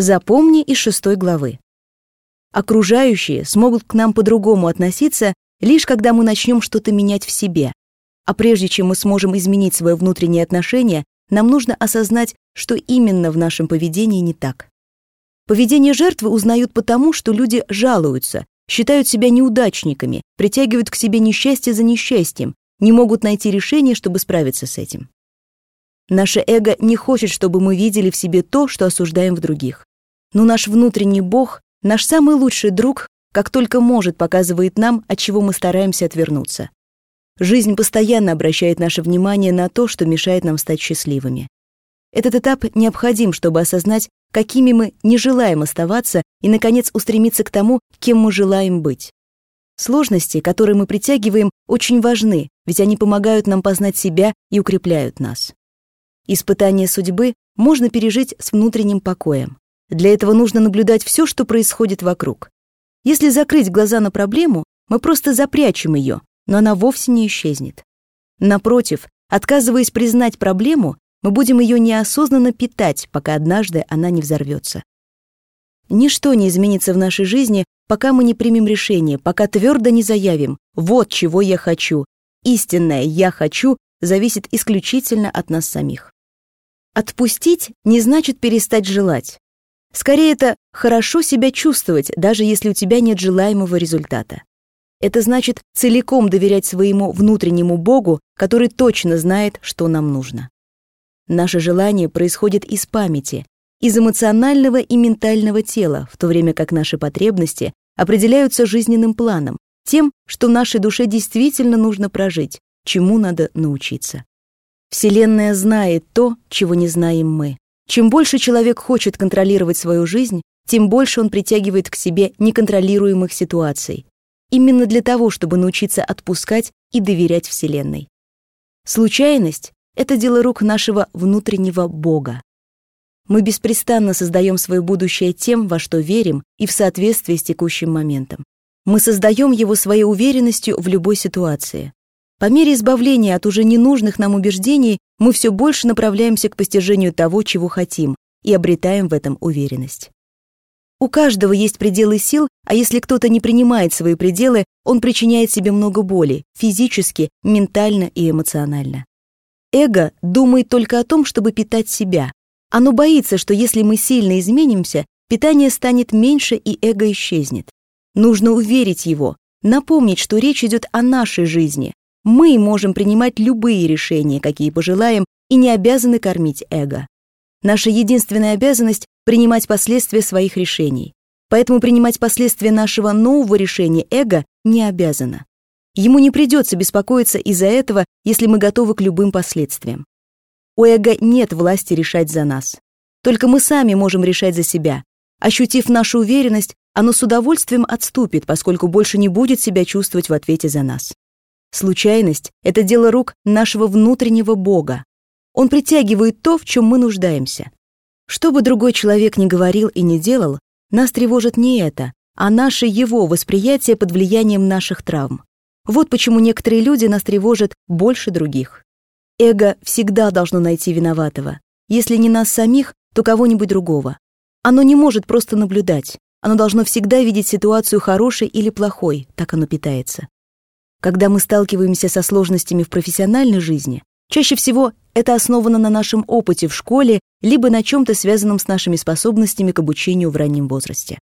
Запомни из шестой главы. Окружающие смогут к нам по-другому относиться, лишь когда мы начнем что-то менять в себе. А прежде чем мы сможем изменить свое внутреннее отношение, нам нужно осознать, что именно в нашем поведении не так. Поведение жертвы узнают потому, что люди жалуются, считают себя неудачниками, притягивают к себе несчастье за несчастьем, не могут найти решение, чтобы справиться с этим. Наше эго не хочет, чтобы мы видели в себе то, что осуждаем в других. Но наш внутренний Бог, наш самый лучший друг, как только может, показывает нам, от чего мы стараемся отвернуться. Жизнь постоянно обращает наше внимание на то, что мешает нам стать счастливыми. Этот этап необходим, чтобы осознать, какими мы не желаем оставаться и, наконец, устремиться к тому, кем мы желаем быть. Сложности, которые мы притягиваем, очень важны, ведь они помогают нам познать себя и укрепляют нас. Испытание судьбы можно пережить с внутренним покоем. Для этого нужно наблюдать все, что происходит вокруг. Если закрыть глаза на проблему, мы просто запрячем ее, но она вовсе не исчезнет. Напротив, отказываясь признать проблему, мы будем ее неосознанно питать, пока однажды она не взорвется. Ничто не изменится в нашей жизни, пока мы не примем решение, пока твердо не заявим «вот чего я хочу». Истинное «я хочу» зависит исключительно от нас самих. Отпустить не значит перестать желать. Скорее, это хорошо себя чувствовать, даже если у тебя нет желаемого результата. Это значит целиком доверять своему внутреннему Богу, который точно знает, что нам нужно. Наше желание происходит из памяти, из эмоционального и ментального тела, в то время как наши потребности определяются жизненным планом, тем, что нашей душе действительно нужно прожить, чему надо научиться. Вселенная знает то, чего не знаем мы. Чем больше человек хочет контролировать свою жизнь, тем больше он притягивает к себе неконтролируемых ситуаций. Именно для того, чтобы научиться отпускать и доверять Вселенной. Случайность это дело рук нашего внутреннего Бога. Мы беспрестанно создаем свое будущее тем, во что верим, и в соответствии с текущим моментом. Мы создаем его своей уверенностью в любой ситуации. По мере избавления от уже ненужных нам убеждений мы все больше направляемся к постижению того, чего хотим, и обретаем в этом уверенность. У каждого есть пределы сил, а если кто-то не принимает свои пределы, он причиняет себе много боли, физически, ментально и эмоционально. Эго думает только о том, чтобы питать себя. Оно боится, что если мы сильно изменимся, питание станет меньше и эго исчезнет. Нужно уверить его, напомнить, что речь идет о нашей жизни. Мы можем принимать любые решения, какие пожелаем, и не обязаны кормить эго. Наша единственная обязанность — принимать последствия своих решений. Поэтому принимать последствия нашего нового решения эго не обязано. Ему не придется беспокоиться из-за этого, если мы готовы к любым последствиям. У эго нет власти решать за нас. Только мы сами можем решать за себя. Ощутив нашу уверенность, оно с удовольствием отступит, поскольку больше не будет себя чувствовать в ответе за нас. Случайность — это дело рук нашего внутреннего Бога. Он притягивает то, в чем мы нуждаемся. Что бы другой человек ни говорил и не делал, нас тревожит не это, а наше его восприятие под влиянием наших травм. Вот почему некоторые люди нас тревожат больше других. Эго всегда должно найти виноватого. Если не нас самих, то кого-нибудь другого. Оно не может просто наблюдать. Оно должно всегда видеть ситуацию хорошей или плохой, так оно питается. Когда мы сталкиваемся со сложностями в профессиональной жизни, чаще всего это основано на нашем опыте в школе либо на чем-то связанном с нашими способностями к обучению в раннем возрасте.